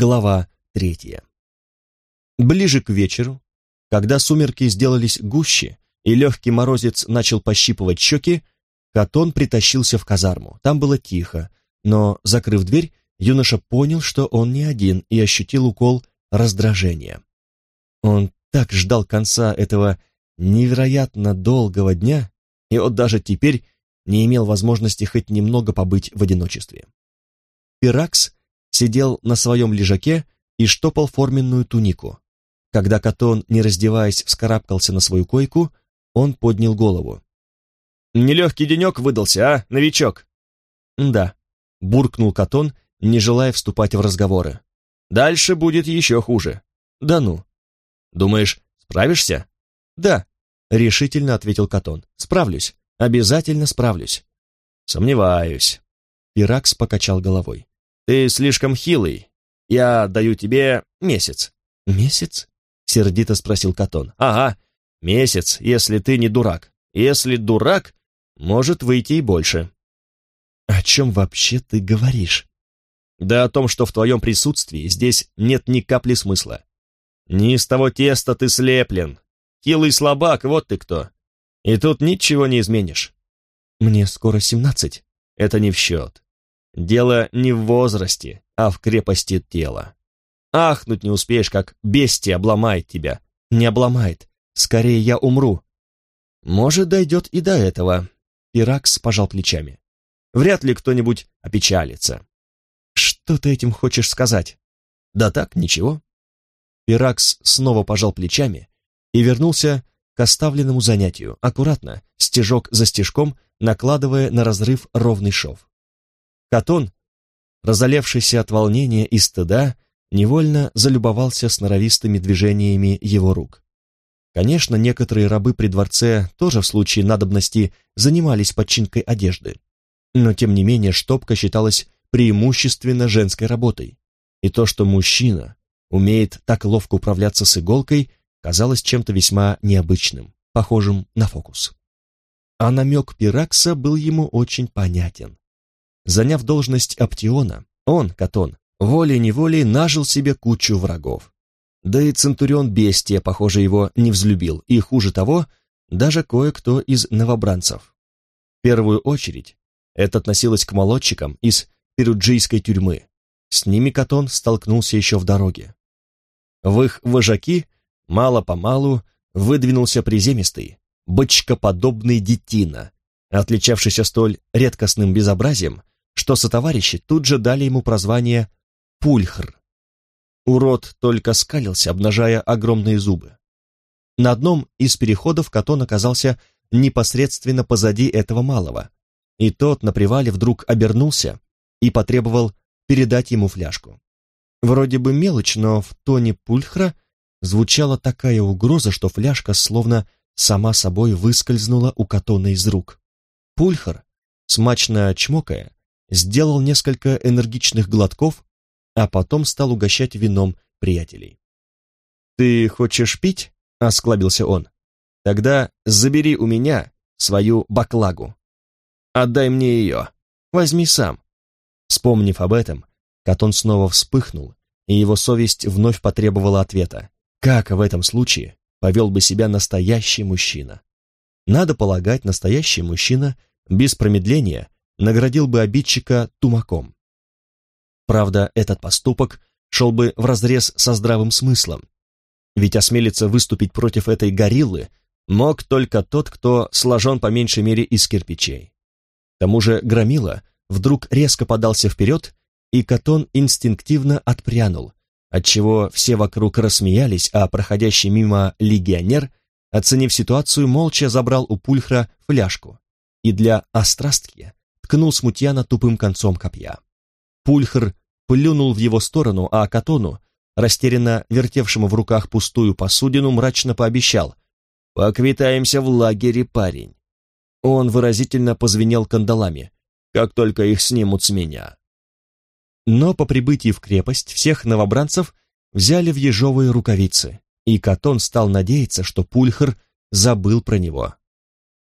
Глава третья. Ближе к вечеру, когда сумерки сделались гуще и легкий морозец начал пощипывать щеки, Катон притащился в казарму. Там было тихо, но, закрыв дверь, юноша понял, что он не один, и ощутил укол раздражения. Он так ждал конца этого невероятно долгого дня, и вот даже теперь не имел возможности хоть немного побыть в одиночестве. Пиракс сидел на своем лежаке и штопал форменную тунику. Когда Катон, не раздеваясь, вскарабкался на свою койку, он поднял голову. «Нелегкий денек выдался, а, новичок?» «Да», — буркнул Катон, не желая вступать в разговоры. «Дальше будет еще хуже». «Да ну». «Думаешь, справишься?» «Да», — решительно ответил Катон. «Справлюсь. Обязательно справлюсь». «Сомневаюсь». Пиракс покачал головой. «Ты слишком хилый. Я даю тебе месяц». «Месяц?» — сердито спросил Катон. «Ага, месяц, если ты не дурак. Если дурак, может выйти и больше». «О чем вообще ты говоришь?» «Да о том, что в твоем присутствии здесь нет ни капли смысла. Не из того теста ты слеплен. Хилый слабак, вот ты кто. И тут ничего не изменишь». «Мне скоро семнадцать». «Это не в счет. Дело не в возрасте, а в крепости тела. Ахнуть не успеешь, как бестия обломает тебя. Не обломает. Скорее я умру. Может, дойдет и до этого. Пиракс пожал плечами. Вряд ли кто-нибудь опечалится. Что ты этим хочешь сказать? Да так, ничего. Пиракс снова пожал плечами и вернулся к оставленному занятию, аккуратно, стежок за стежком, накладывая на разрыв ровный шов. Катон, разолевшийся от волнения и стыда, невольно залюбовался сноровистыми движениями его рук. Конечно, некоторые рабы при дворце тоже в случае надобности занимались подчинкой одежды, но тем не менее штопка считалась преимущественно женской работой, и то, что мужчина умеет так ловко управляться с иголкой, казалось чем-то весьма необычным, похожим на фокус. А намек Пиракса был ему очень понятен. Заняв должность Аптиона, он, Катон, волей-неволей нажил себе кучу врагов. Да и Центурион Бестия, похоже, его не взлюбил, и, хуже того, даже кое-кто из новобранцев. В первую очередь это относилось к молодчикам из перуджийской тюрьмы. С ними Катон столкнулся еще в дороге. В их вожаки мало-помалу выдвинулся приземистый, бочкоподобный детина, отличавшийся столь редкостным безобразием, что сотоварищи тут же дали ему прозвание Пульхр. Урод только скалился, обнажая огромные зубы. На одном из переходов Катон оказался непосредственно позади этого малого, и тот на привале вдруг обернулся и потребовал передать ему фляжку. Вроде бы мелочь, но в тоне Пульхра звучала такая угроза, что фляжка словно сама собой выскользнула у Катона из рук. Пульхар, смачно чмокая, сделал несколько энергичных глотков, а потом стал угощать вином приятелей. «Ты хочешь пить?» — осклабился он. «Тогда забери у меня свою баклагу. Отдай мне ее. Возьми сам». Вспомнив об этом, Катон снова вспыхнул, и его совесть вновь потребовала ответа. Как в этом случае повел бы себя настоящий мужчина? Надо полагать, настоящий мужчина без промедления наградил бы обидчика тумаком. Правда, этот поступок шел бы вразрез со здравым смыслом, ведь осмелиться выступить против этой гориллы мог только тот, кто сложен по меньшей мере из кирпичей. К тому же Громила вдруг резко подался вперед, и Катон инстинктивно отпрянул, отчего все вокруг рассмеялись, а проходящий мимо легионер, оценив ситуацию, молча забрал у Пульхра фляжку и для острастки ткнул смутьяна тупым концом копья. Пульхр плюнул в его сторону, а Катону, растерянно вертевшему в руках пустую посудину, мрачно пообещал «Поквитаемся в лагере, парень». Он выразительно позвенел кандалами, как только их снимут с меня. Но по прибытии в крепость всех новобранцев взяли в ежовые рукавицы, и Катон стал надеяться, что Пульхр забыл про него.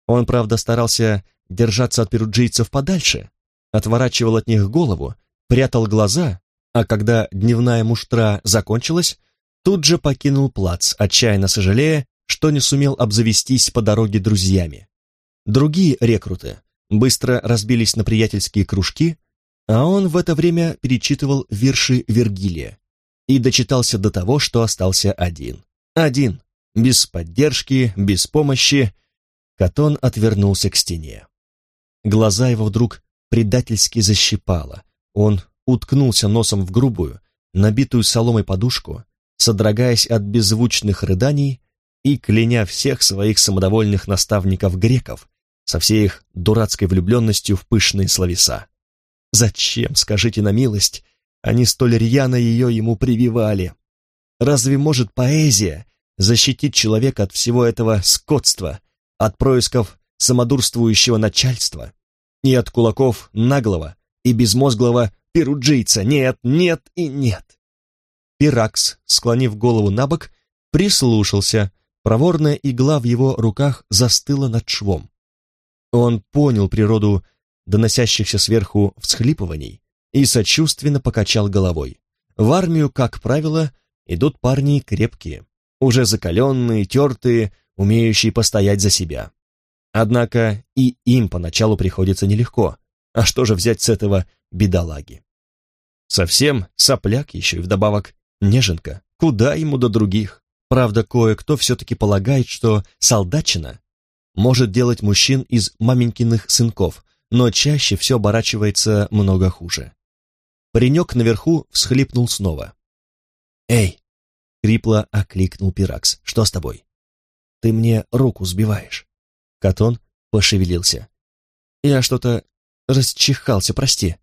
Он, правда, старался держаться от перуджийцев подальше, отворачивал от них голову, прятал глаза а когда дневная муштра закончилась, тут же покинул плац, отчаянно сожалея, что не сумел обзавестись по дороге друзьями. Другие рекруты быстро разбились на приятельские кружки, а он в это время перечитывал верши Вергилия и дочитался до того, что остался один. Один, без поддержки, без помощи. Катон отвернулся к стене. Глаза его вдруг предательски защипало. Он уткнулся носом в грубую, набитую соломой подушку, содрогаясь от беззвучных рыданий и кляня всех своих самодовольных наставников-греков со всей их дурацкой влюбленностью в пышные словеса. Зачем, скажите на милость, они столь рьяно ее ему прививали? Разве может поэзия защитить человека от всего этого скотства, от происков самодурствующего начальства и от кулаков наглого и безмозглого перуджийца? Нет, нет и нет. Пиракс, склонив голову на бок, прислушался, проворная игла в его руках застыла над швом. Он понял природу доносящихся сверху всхлипываний и сочувственно покачал головой. В армию, как правило, идут парни крепкие, уже закаленные, тертые, умеющие постоять за себя. Однако и им поначалу приходится нелегко. А что же взять с этого бедолаги? Совсем сопляк еще и вдобавок неженка. Куда ему до других? Правда, кое-кто все-таки полагает, что солдатчина может делать мужчин из маменькиных сынков, но чаще все оборачивается много хуже. Паренек наверху всхлипнул снова. «Эй!» — крипло окликнул Пиракс. «Что с тобой?» «Ты мне руку сбиваешь». Катон пошевелился. «Я что-то расчихался, прости».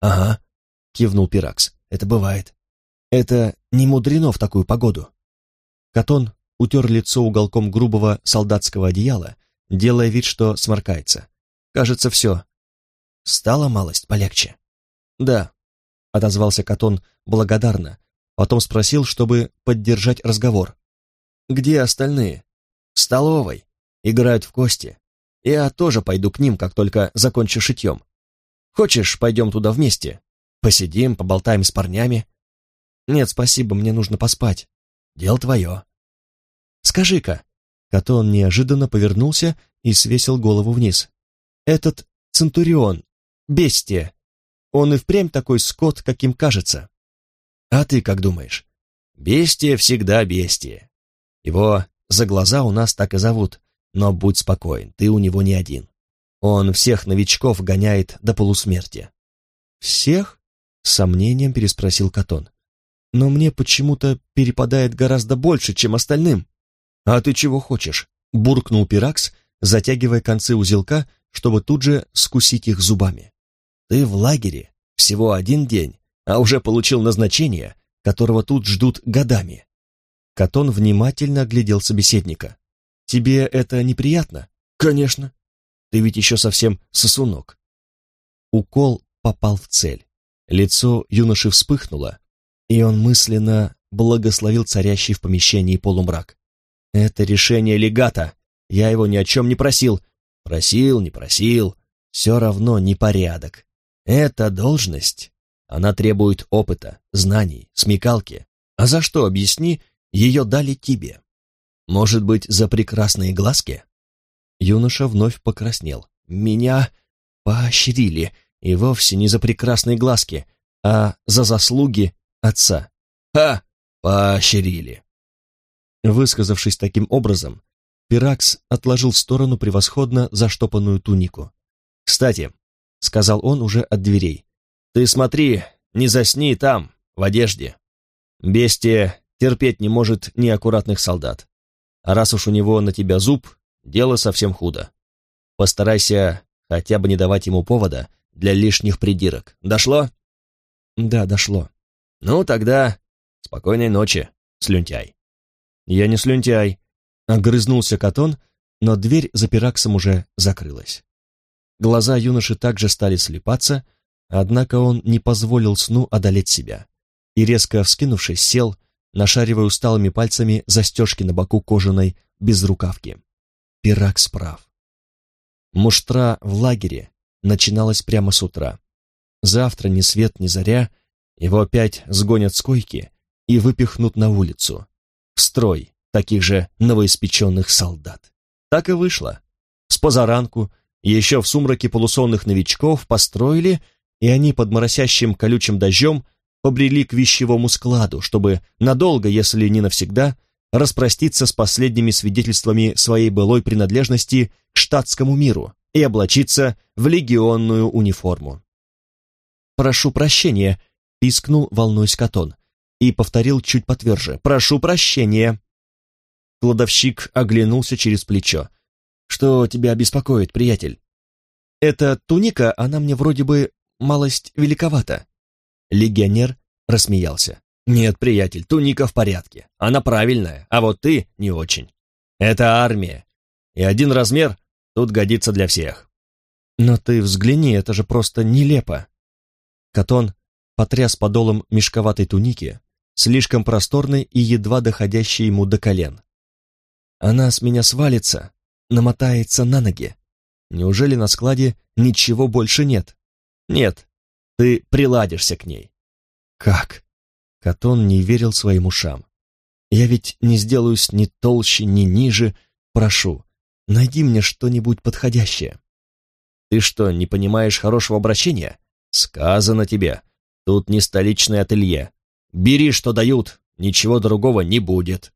«Ага», — кивнул Пиракс. «Это бывает. Это не мудрено в такую погоду». Катон утер лицо уголком грубого солдатского одеяла, делая вид, что сморкается. «Кажется, все. Стало малость полегче?» «Да», — отозвался Катон благодарно, потом спросил, чтобы поддержать разговор. «Где остальные?» «В столовой. Играют в кости. Я тоже пойду к ним, как только закончу шитьем. Хочешь, пойдем туда вместе? Посидим, поболтаем с парнями?» «Нет, спасибо, мне нужно поспать. Дело твое». «Скажи-ка». Катон неожиданно повернулся и свесил голову вниз. «Этот Центурион, бестия, он и впрямь такой скот, каким кажется. А ты как думаешь? Бестия всегда бестия. Его за глаза у нас так и зовут, но будь спокоен, ты у него не один. Он всех новичков гоняет до полусмерти. Всех? С сомнением переспросил Катон. Но мне почему-то перепадает гораздо больше, чем остальным. А ты чего хочешь? Буркнул Пиракс, затягивая концы узелка, чтобы тут же скусить их зубами. Ты в лагере всего один день, а уже получил назначение, которого тут ждут годами. Катон внимательно оглядел собеседника. Тебе это неприятно? Конечно. Ты ведь еще совсем сосунок. Укол попал в цель. Лицо юноши вспыхнуло, и он мысленно благословил царящий в помещении полумрак. «Это решение легата. Я его ни о чем не просил. Просил, не просил. Все равно непорядок. Эта должность, она требует опыта, знаний, смекалки. А за что, объясни, ее дали тебе? Может быть, за прекрасные глазки? Юноша вновь покраснел. Меня поощрили, и вовсе не за прекрасные глазки, а за заслуги отца. Ха! Поощрили. Высказавшись таким образом, Пиракс отложил в сторону превосходно заштопанную тунику. «Кстати, — сказал он уже от дверей. «Ты смотри, не засни там, в одежде. Бестия терпеть не может неаккуратных солдат. А раз уж у него на тебя зуб, дело совсем худо. Постарайся хотя бы не давать ему повода для лишних придирок. Дошло?» «Да, дошло». «Ну, тогда спокойной ночи, слюнтяй». «Я не слюнтяй», — огрызнулся Катон, но дверь за пираксом уже закрылась. Глаза юноши также стали слепаться, однако он не позволил сну одолеть себя и, резко вскинувшись, сел, нашаривая усталыми пальцами застежки на боку кожаной безрукавки. Пирак справ. Муштра в лагере начиналась прямо с утра. Завтра ни свет ни заря Его опять сгонят с койки и выпихнут на улицу. В строй таких же новоиспеченных солдат. Так и вышло. С позаранку, еще в сумраке полусонных новичков, построили, и они под моросящим колючим дождем побрели к вещевому складу, чтобы надолго, если не навсегда, распроститься с последними свидетельствами своей былой принадлежности к штатскому миру и облачиться в легионную униформу. «Прошу прощения», — пискнул, волнуясь Катон, и повторил чуть потверже. «Прошу прощения». Кладовщик оглянулся через плечо. «Что тебя беспокоит, приятель?» «Эта туника, она мне вроде бы малость великовата». Легионер рассмеялся. «Нет, приятель, туника в порядке. Она правильная, а вот ты не очень. Это армия. И один размер тут годится для всех». «Но ты взгляни, это же просто нелепо». Катон потряс подолом мешковатой туники, слишком просторной и едва доходящей ему до колен. Она с меня свалится, намотается на ноги. Неужели на складе ничего больше нет? Нет, ты приладишься к ней. Как? Катон не верил своим ушам. Я ведь не сделаюсь ни толще, ни ниже. Прошу, найди мне что-нибудь подходящее. Ты что, не понимаешь хорошего обращения? Сказано тебе, тут не столичное ателье. Бери, что дают, ничего другого не будет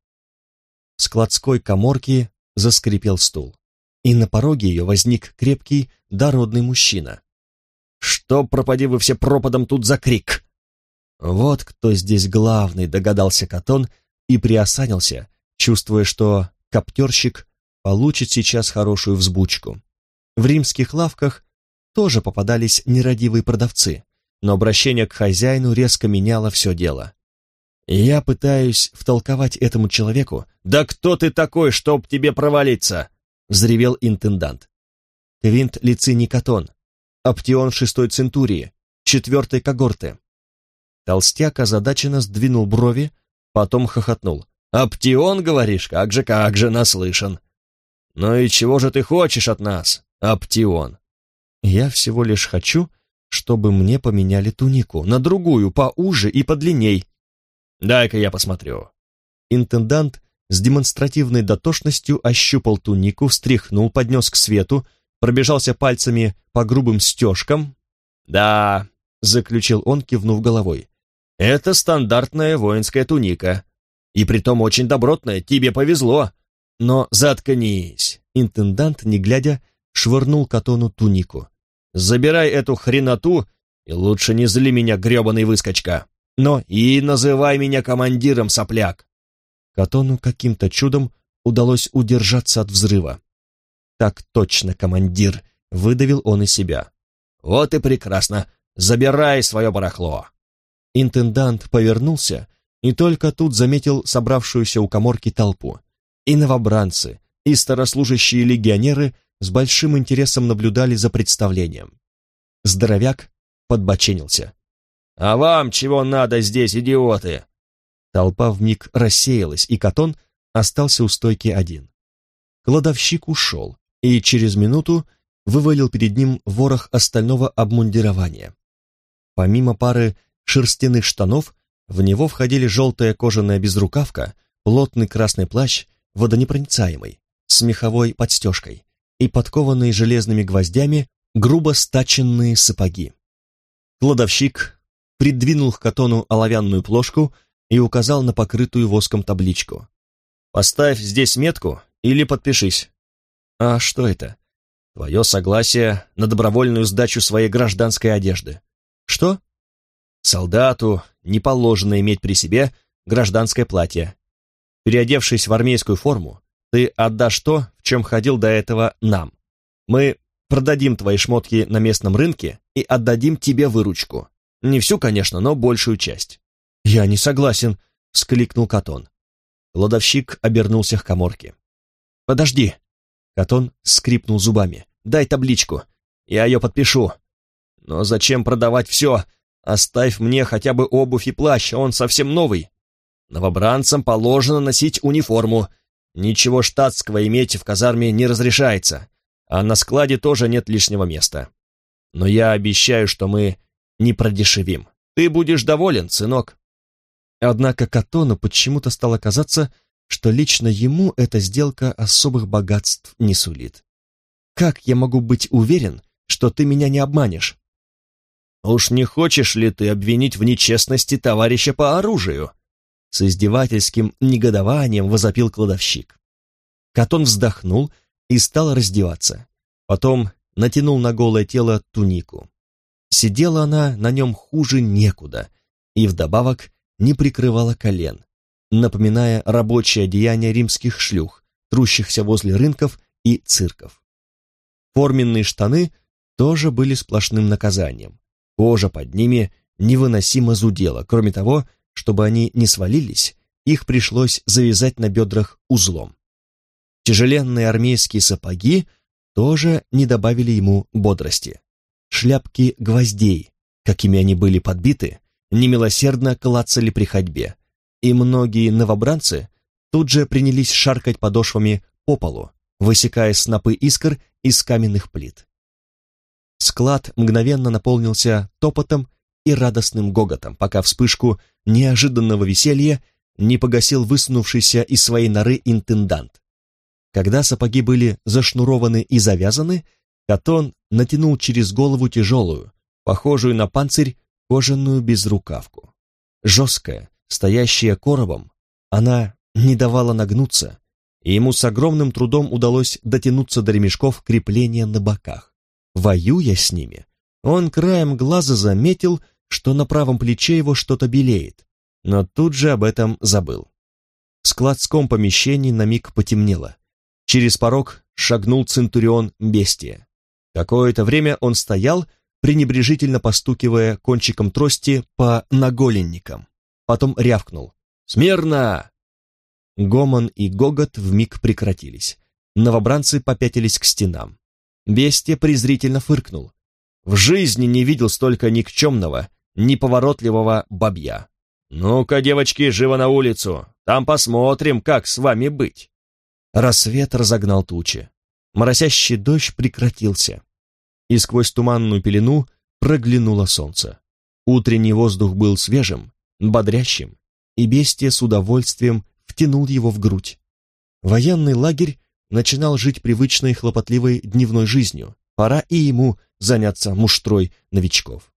складской коморки заскрипел стул, и на пороге ее возник крепкий, дородный мужчина. «Что, пропади вы все пропадом тут за крик?» Вот кто здесь главный, догадался Катон и приосанился, чувствуя, что коптерщик получит сейчас хорошую взбучку. В римских лавках тоже попадались нерадивые продавцы, но обращение к хозяину резко меняло все дело. Я пытаюсь втолковать этому человеку. «Да кто ты такой, чтоб тебе провалиться?» — взревел интендант. Квинт Лициний Катон, Оптион шестой центурии, четвертой когорты. Толстяк озадаченно сдвинул брови, потом хохотнул. «Оптион, говоришь? Как же, как же, наслышан!» «Ну и чего же ты хочешь от нас, Оптион?» «Я всего лишь хочу, чтобы мне поменяли тунику на другую, поуже и подлинней», Дай-ка я посмотрю. Интендант с демонстративной дотошностью ощупал тунику, встряхнул, поднес к свету, пробежался пальцами по грубым стежкам. «Да», — заключил он, кивнув головой, — «это стандартная воинская туника. И притом очень добротная, тебе повезло. Но заткнись!» Интендант, не глядя, швырнул Катону тунику. «Забирай эту хреноту и лучше не зли меня, гребаный выскочка!» но и называй меня командиром, сопляк!» Катону каким-то чудом удалось удержаться от взрыва. «Так точно, командир!» — выдавил он из себя. «Вот и прекрасно! Забирай свое барахло!» Интендант повернулся и только тут заметил собравшуюся у коморки толпу. И новобранцы, и старослужащие легионеры с большим интересом наблюдали за представлением. Здоровяк подбоченился. «А вам чего надо здесь, идиоты?» Толпа вмиг рассеялась, и Катон остался у стойки один. Кладовщик ушел, и через минуту вывалил перед ним ворох остального обмундирования. Помимо пары шерстяных штанов, в него входили желтая кожаная безрукавка, плотный красный плащ, водонепроницаемый, с меховой подстежкой и подкованные железными гвоздями грубо стаченные сапоги. Кладовщик придвинул к Катону оловянную плошку и указал на покрытую воском табличку. «Поставь здесь метку или подпишись». «А что это?» «Твое согласие на добровольную сдачу своей гражданской одежды». «Что?» «Солдату не положено иметь при себе гражданское платье. Переодевшись в армейскую форму, ты отдашь то, в чем ходил до этого нам. Мы продадим твои шмотки на местном рынке и отдадим тебе выручку. Не всю, конечно, но большую часть. «Я не согласен», — скликнул Катон. Кладовщик обернулся к коморке. «Подожди!» Катон скрипнул зубами. «Дай табличку, я ее подпишу». «Но зачем продавать все? Оставь мне хотя бы обувь и плащ, он совсем новый. Новобранцам положено носить униформу. Ничего штатского иметь в казарме не разрешается, а на складе тоже нет лишнего места. Но я обещаю, что мы не продешевим. Ты будешь доволен, сынок. Однако Катону почему-то стало казаться, что лично ему эта сделка особых богатств не сулит. Как я могу быть уверен, что ты меня не обманешь? Уж не хочешь ли ты обвинить в нечестности товарища по оружию? С издевательским негодованием возопил кладовщик. Катон вздохнул и стал раздеваться. Потом натянул на голое тело тунику. Сидела она на нем хуже некуда, и вдобавок не прикрывала колен, напоминая рабочее одеяние римских шлюх, трущихся возле рынков и цирков. Форменные штаны тоже были сплошным наказанием. Кожа под ними невыносимо зудела. Кроме того, чтобы они не свалились, их пришлось завязать на бедрах узлом. Тяжеленные армейские сапоги тоже не добавили ему бодрости. Шляпки гвоздей, какими они были подбиты, немилосердно клацали при ходьбе, и многие новобранцы тут же принялись шаркать подошвами по полу, высекая снопы искр из каменных плит. Склад мгновенно наполнился топотом и радостным гоготом, пока вспышку неожиданного веселья не погасил высунувшийся из своей норы интендант. Когда сапоги были зашнурованы и завязаны, Катон натянул через голову тяжелую, похожую на панцирь, кожаную безрукавку. Жесткая, стоящая коробом, она не давала нагнуться, и ему с огромным трудом удалось дотянуться до ремешков крепления на боках. Воюя с ними, он краем глаза заметил, что на правом плече его что-то белеет, но тут же об этом забыл. В складском помещении на миг потемнело. Через порог шагнул Центурион Бестия. Какое-то время он стоял, пренебрежительно постукивая кончиком трости по наголенникам. Потом рявкнул. «Смирно!» Гомон и гогот вмиг прекратились. Новобранцы попятились к стенам. Бестия презрительно фыркнул. В жизни не видел столько никчемного, неповоротливого бабья. «Ну-ка, девочки, живо на улицу, там посмотрим, как с вами быть». Рассвет разогнал тучи. Моросящий дождь прекратился, и сквозь туманную пелену проглянуло солнце. Утренний воздух был свежим, бодрящим, и бестия с удовольствием втянул его в грудь. Военный лагерь начинал жить привычной хлопотливой дневной жизнью, пора и ему заняться муштрой новичков.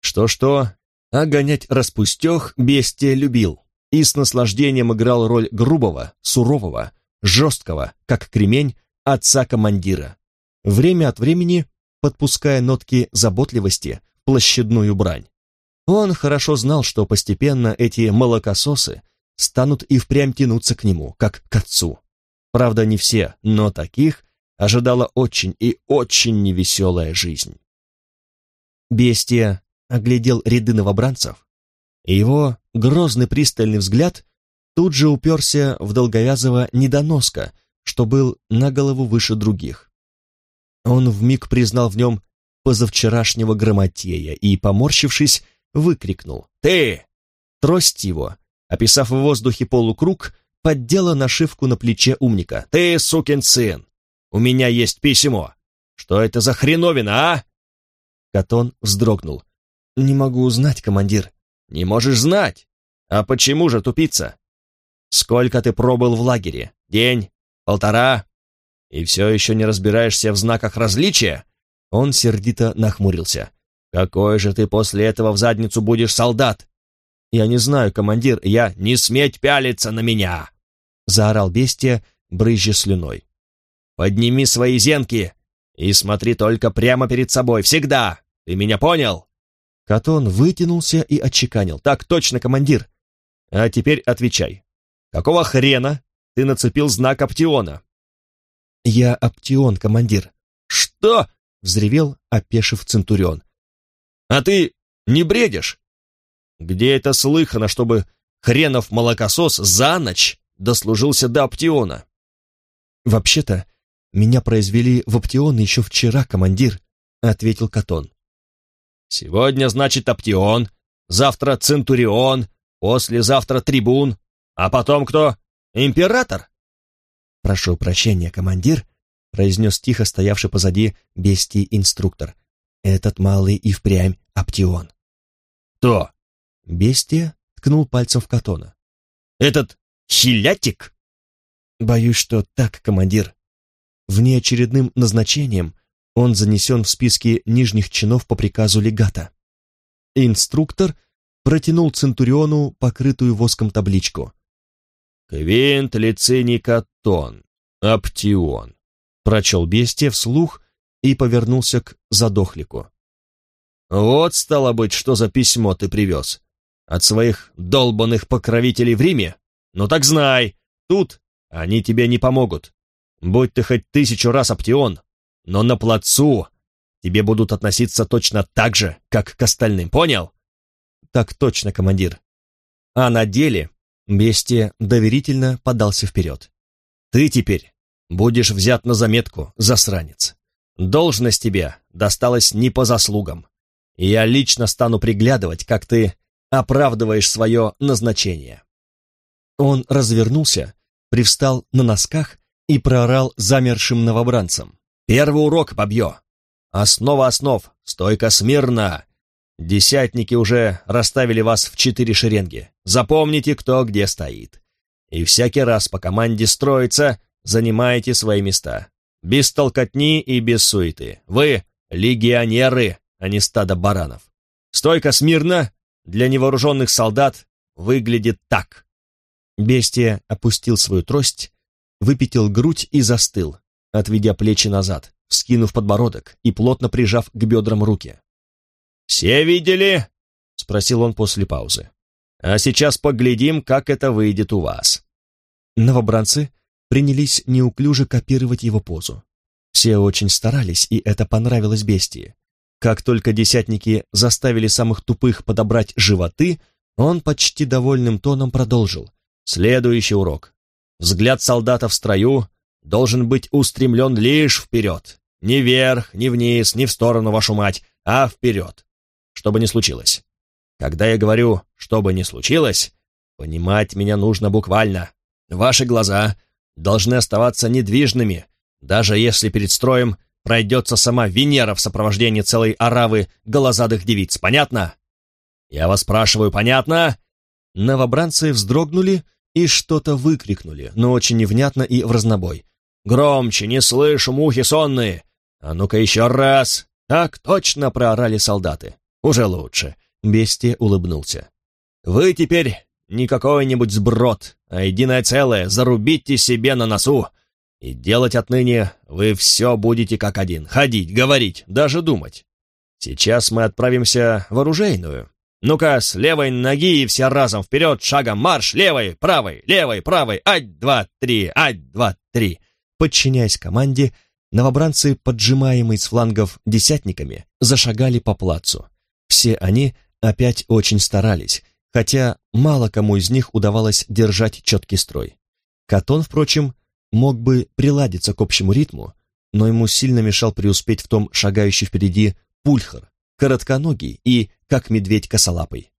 Что-что, а гонять распустех бестия любил и с наслаждением играл роль грубого, сурового, жесткого, как кремень, отца-командира, время от времени подпуская нотки заботливости в площадную брань. Он хорошо знал, что постепенно эти молокососы станут и впрямь тянуться к нему, как к отцу. Правда, не все, но таких ожидала очень и очень невеселая жизнь. Бестия оглядел ряды новобранцев, и его грозный пристальный взгляд тут же уперся в долговязого недоноска, что был на голову выше других. Он вмиг признал в нем позавчерашнего грамотея и, поморщившись, выкрикнул «Ты!». Трость его, описав в воздухе полукруг, поддела нашивку на плече умника. «Ты, сукин сын! У меня есть письмо! Что это за хреновина, а?» Катон вздрогнул. «Не могу узнать, командир». «Не можешь знать? А почему же тупица? Сколько ты пробыл в лагере? День? Полтора? И все еще не разбираешься в знаках различия?» Он сердито нахмурился. «Какой же ты после этого в задницу будешь солдат?» «Я не знаю, командир, я не сметь пялиться на меня!» Заорал бестия, брызжа слюной. «Подними свои зенки и смотри только прямо перед собой, всегда! Ты меня понял?» Катон вытянулся и отчеканил. «Так точно, командир! А теперь отвечай. Какого хрена ты нацепил знак Аптиона?» «Я Аптион, командир». «Что?» — взревел, опешив Центурион. «А ты не бредишь? Где это слыхано, чтобы хренов молокосос за ночь дослужился до Аптиона?» «Вообще-то, меня произвели в Аптион еще вчера, командир», — ответил Катон. «Сегодня, значит, Аптион, завтра Центурион, послезавтра Трибун, а потом кто? Император?» «Прошу прощения, командир», — произнес тихо стоявший позади бестий инструктор. «Этот малый и впрямь Аптион». «Кто?» Бестия ткнул пальцем в Катона. «Этот хилятик?» «Боюсь, что так, командир. Внеочередным назначением он занесен в списки нижних чинов по приказу легата». Инструктор протянул Центуриону покрытую воском табличку. «Квинт Лициний Катон, Аптион», — прочел бестия вслух и повернулся к задохлику. «Вот, стало быть, что за письмо ты привез. От своих долбанных покровителей в Риме? Ну так знай, тут они тебе не помогут. Будь ты хоть тысячу раз Аптион, но на плацу тебе будут относиться точно так же, как к остальным, понял?» «Так точно, командир». А на деле бестия доверительно подался вперед. «Ты теперь будешь взят на заметку, засранец. Должность тебе досталась не по заслугам я лично стану приглядывать, как ты оправдываешь свое назначение». Он развернулся, привстал на носках и проорал замершим новобранцам. «Первый урок побьё! Основа основ! Стойка смирно! Десятники уже расставили вас в четыре шеренги. Запомните, кто где стоит. И всякий раз по команде строится, занимаете свои места. Без толкотни и без суеты. Вы — легионеры, а не стадо баранов. Стойка смирно для невооруженных солдат выглядит так. Бестия опустил свою трость, выпятил грудь и застыл, отведя плечи назад, вскинув подбородок и плотно прижав к бедрам руки. «Все видели?» — спросил он после паузы. «А сейчас поглядим, как это выйдет у вас». Новобранцы принялись неуклюже копировать его позу. Все очень старались, и это понравилось бестии. Как только десятники заставили самых тупых подобрать животы, он почти довольным тоном продолжил. Следующий урок. Взгляд солдата в строю должен быть устремлен лишь вперед. Ни вверх, ни вниз, ни в сторону, вашу мать, а вперед. Что бы ни случилось. Когда я говорю «что бы ни случилось», понимать меня нужно буквально. Ваши глаза должны оставаться недвижными, даже если перед строем пройдется сама Венера в сопровождении целой оравы голозадых девиц. Понятно? Я вас спрашиваю, понятно? Новобранцы вздрогнули и что-то выкрикнули, но очень невнятно и в разнобой. «Громче, не слышу, мухи сонные! А ну-ка еще раз!» «Так точно!» — проорали солдаты. «Уже лучше!» — Бестия улыбнулся. «Вы теперь не какой-нибудь сброд, а единое целое, зарубите себе на носу! И делать отныне вы все будете как один. Ходить, говорить, даже думать. Сейчас мы отправимся в оружейную. Ну-ка, с левой ноги и все разом вперед, шагом марш, левой, правой, левой, правой, ать, два, три, ать, два, три. Подчиняясь команде, новобранцы, поджимаемые с флангов десятниками, зашагали по плацу. Все они опять очень старались, хотя мало кому из них удавалось держать четкий строй. Катон, впрочем, мог бы приладиться к общему ритму, но ему сильно мешал преуспеть в том шагающий впереди пульхар, коротконогий и, как медведь, косолапый.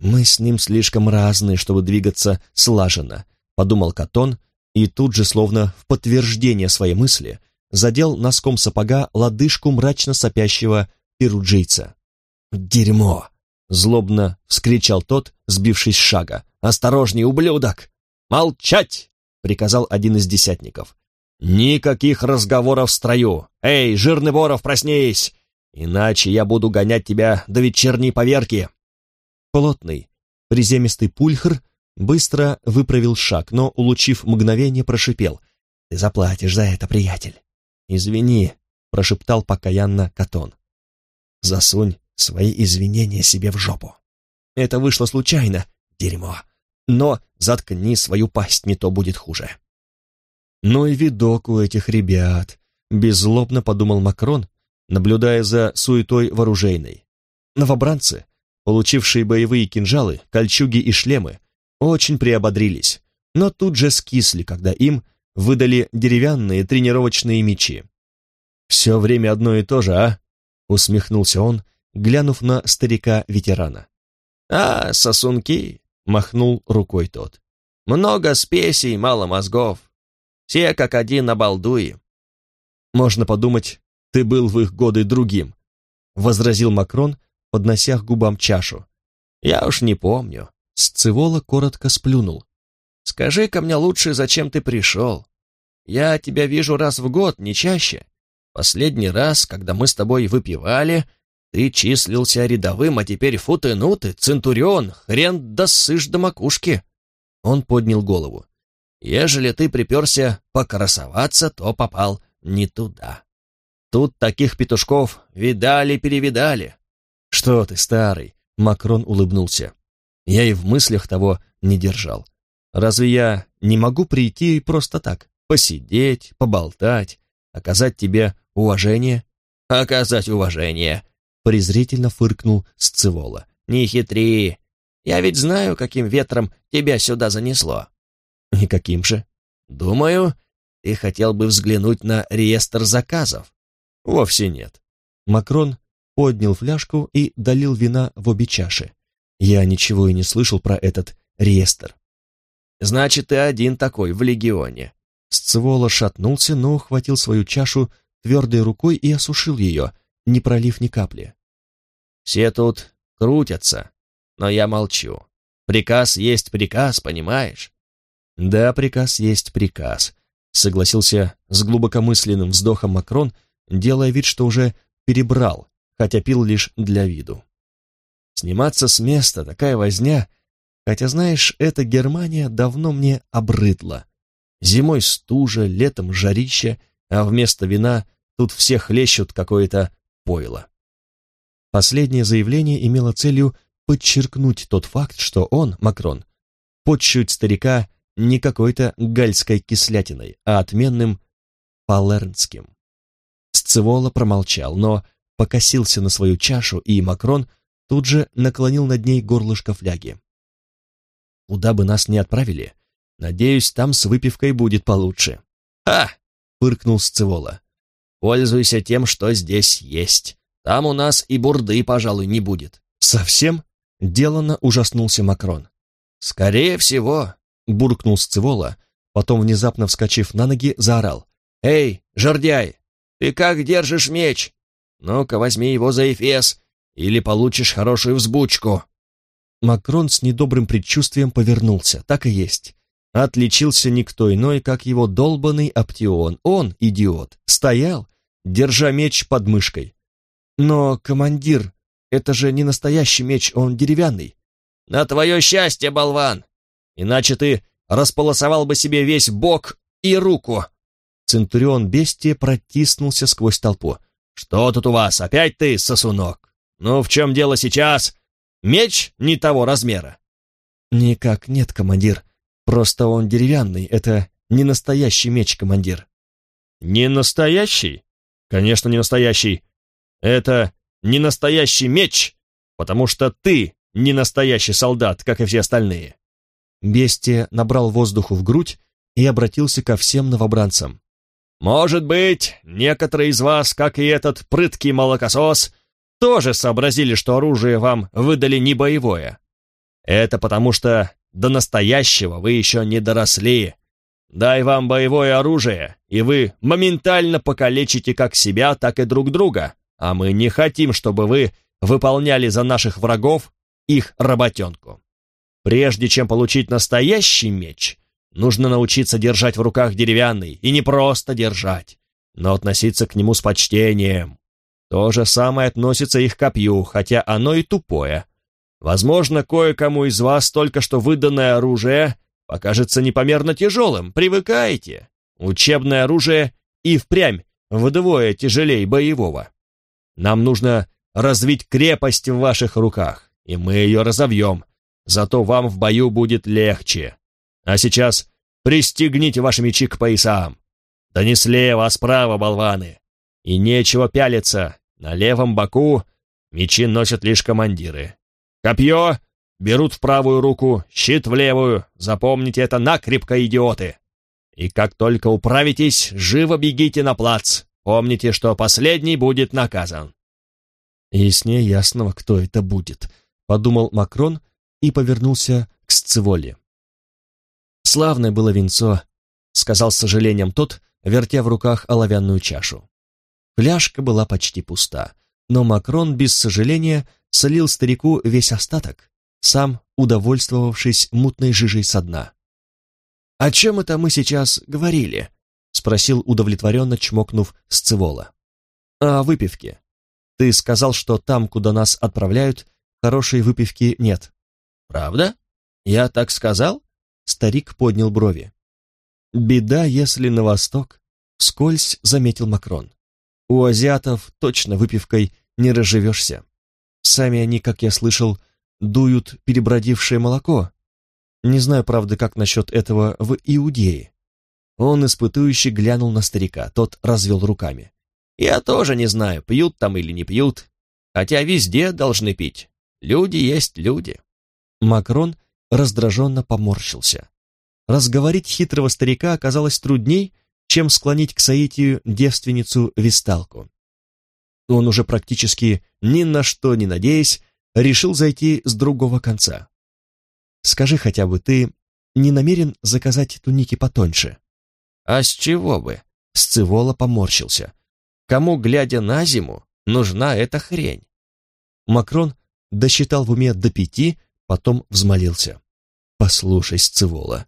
«Мы с ним слишком разные, чтобы двигаться слаженно», — подумал Катон, и тут же, словно в подтверждение своей мысли, задел носком сапога лодыжку мрачно сопящего перуджийца. «Дерьмо!» — злобно вскричал тот, сбившись с шага. «Осторожней, ублюдок!» «Молчать!» приказал один из десятников. «Никаких разговоров в строю! Эй, жирный Боров, проснись! Иначе я буду гонять тебя до вечерней поверки!» Плотный, приземистый пульхр быстро выправил шаг, но, улучив мгновение, прошипел. «Ты заплатишь за это, приятель!» «Извини», — прошептал покаянно Катон. «Засунь свои извинения себе в жопу. Это вышло случайно, дерьмо но заткни свою пасть, не то будет хуже. Ну и видок у этих ребят, беззлобно подумал Макрон, наблюдая за суетой вооружейной. Новобранцы, получившие боевые кинжалы, кольчуги и шлемы, очень приободрились, но тут же скисли, когда им выдали деревянные тренировочные мечи. «Все время одно и то же, а?» — усмехнулся он, глянув на старика-ветерана. «А, сосунки, — махнул рукой тот. «Много спесей, мало мозгов. Все как один обалдуи». «Можно подумать, ты был в их годы другим», — возразил Макрон, поднося к губам чашу. Я уж не помню. Сцевола коротко сплюнул. Скажи-ка мне лучше, зачем ты пришел? Я тебя вижу раз в год, не чаще. Последний раз, когда мы с тобой выпивали, ты числился рядовым, а теперь фут и ну ты, центурион, хрен досышь до макушки. Он поднял голову. Ежели ты приперся покрасоваться, то попал не туда. Тут таких петушков видали-перевидали. Что ты, старый, Макрон улыбнулся. Я и в мыслях того не держал. Разве я не могу прийти просто так, посидеть, поболтать, оказать тебе уважение? Оказать уважение, презрительно фыркнул Сцевола. Не хитри. Я ведь знаю, каким ветром тебя сюда занесло. И каким же? Думаю, ты хотел бы взглянуть на реестр заказов. Вовсе нет. Макрон поднял фляжку и долил вина в обе чаши. Я ничего и не слышал про этот реестр. Значит, ты один такой в легионе. Сцевола шатнулся, но ухватил свою чашу твердой рукой и осушил ее, не пролив ни капли. Все тут крутятся, но я молчу. Приказ есть приказ, понимаешь? Да, приказ есть приказ, согласился с глубокомысленным вздохом Макрон, делая вид, что уже перебрал, хотя пил лишь для виду. Сниматься с места, такая возня, хотя, знаешь, эта Германия давно мне обрыдла. Зимой стужа, летом жарище, а вместо вина тут все хлещут какое-то пойло. Последнее заявление имело целью подчеркнуть тот факт, что он, Макрон, подчует старика не какой-то гальской кислятиной, а отменным палернским. Сцевола промолчал, но покосился на свою чашу, и Макрон тут же наклонил над ней горлышко фляги. «Куда бы нас ни отправили, надеюсь, там с выпивкой будет получше». «Ха!» — фыркнул Сцевола. «Пользуйся тем, что здесь есть. Там у нас и бурды, пожалуй, не будет». «Совсем?» — делано ужаснулся Макрон. «Скорее всего», — буркнул Сцевола, потом, внезапно вскочив на ноги, заорал. «Эй, жердяй, ты как держишь меч? Ну-ка, возьми его за эфес, или получишь хорошую взбучку». Макрон с недобрым предчувствием повернулся, так и есть. Отличился никто иной, как его долбанный Аптион. Он, идиот, стоял, держа меч под мышкой. Но, командир, это же не настоящий меч, он деревянный. На твое счастье, болван! Иначе ты располосовал бы себе весь бок и руку. Центурион бестия протиснулся сквозь толпу. «Что тут у вас? Опять ты, сосунок? Ну, в чем дело сейчас? Меч не того размера». «Никак нет, командир. Просто он деревянный. Это не настоящий меч, командир». «Не настоящий? Конечно, не настоящий. Это не настоящий меч, потому что ты не настоящий солдат, как и все остальные». Бестия набрал воздуху в грудь и обратился ко всем новобранцам. «Может быть, некоторые из вас, как и этот прыткий молокосос, тоже сообразили, что оружие вам выдали не боевое. Это потому что до настоящего вы еще не доросли. Дай вам боевое оружие, и вы моментально покалечите как себя, так и друг друга, а мы не хотим, чтобы вы выполняли за наших врагов их работенку. Прежде чем получить настоящий меч, нужно научиться держать в руках деревянный, и не просто держать, но относиться к нему с почтением. То же самое относится и к копью, хотя оно и тупое. Возможно, кое-кому из вас только что выданное оружие покажется непомерно тяжелым. Привыкайте. Учебное оружие и впрямь вдвое тяжелее боевого. Нам нужно развить крепость в ваших руках, и мы ее разовьем, зато вам в бою будет легче. А сейчас пристегните ваши мечи к поясам. Да не слева, а справа, болваны. И нечего пялиться, на левом боку мечи носят лишь командиры. Копье берут в правую руку, щит в левую. Запомните это накрепко, идиоты. И как только управитесь, живо бегите на плац. Помните, что последний будет наказан. Яснее ясного, кто это будет, подумал Макрон и повернулся к Сцеволе. «Славное было венцо», — сказал с сожалением тот, вертя в руках оловянную чашу. Фляжка была почти пуста, но Макрон без сожаления солил старику весь остаток, сам удовольствовавшись мутной жижей со дна. «О чем это мы сейчас говорили?» — спросил удовлетворенно, чмокнув Сцевола. «О выпивке. Ты сказал, что там, куда нас отправляют, хорошей выпивки нет». «Правда? Я так сказал?» Старик поднял брови. «Беда, если на восток», — вскользь заметил Макрон. «У азиатов точно выпивкой не разживешься. Сами они, как я слышал, дуют перебродившее молоко. Не знаю, правда, как насчет этого в Иудее». Он испытующе глянул на старика, тот развел руками. «Я тоже не знаю, пьют там или не пьют, хотя везде должны пить. Люди есть люди». Макрон раздраженно поморщился. Разговорить хитрого старика оказалось трудней, чем склонить к соитию девственницу Висталку. Он уже практически ни на что не надеясь, решил зайти с другого конца. «Скажи хотя бы, ты не намерен заказать туники потоньше?» «А с чего бы?» — Сцевола поморщился. «Кому, глядя на зиму, нужна эта хрень?» Макрон досчитал в уме до пяти, потом взмолился. «Послушай, Сцевола,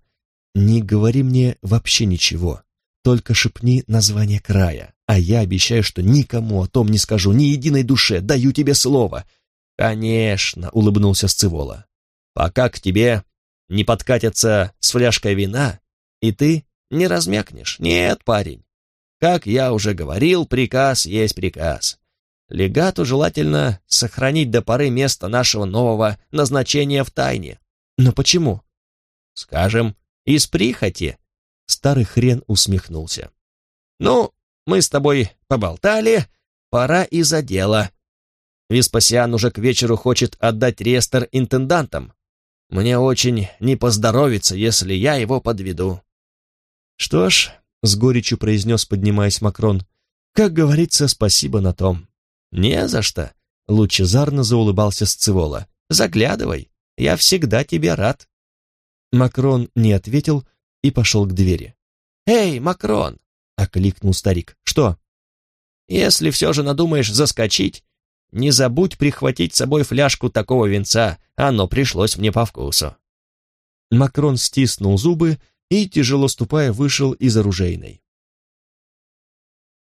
не говори мне вообще ничего, только шепни название края, а я обещаю, что никому о том не скажу, ни единой душе, даю тебе слово». «Конечно», — улыбнулся Сцевола, «пока к тебе не подкатятся с фляжкой вина, и ты не размякнешь. Нет, парень. Как я уже говорил, приказ есть приказ. Легату желательно сохранить до поры место нашего нового назначения в тайне. Но почему? Скажем, из прихоти. Старый хрен усмехнулся. Ну, мы с тобой поболтали, пора и за дело. Веспасиан уже к вечеру хочет отдать реестр интендантам. Мне очень не поздоровится, если я его подведу. Что ж, с горечью произнес, поднимаясь Макрон, как говорится, спасибо на том. Не за что, лучезарно заулыбался Сцевола. Заглядывай, я всегда тебе рад. Макрон не ответил и пошел к двери. «Эй, Макрон!» — окликнул старик. «Что?» «Если все же надумаешь заскочить, не забудь прихватить с собой фляжку такого венца, оно пришлось мне по вкусу». Макрон стиснул зубы и, тяжело ступая, вышел из оружейной.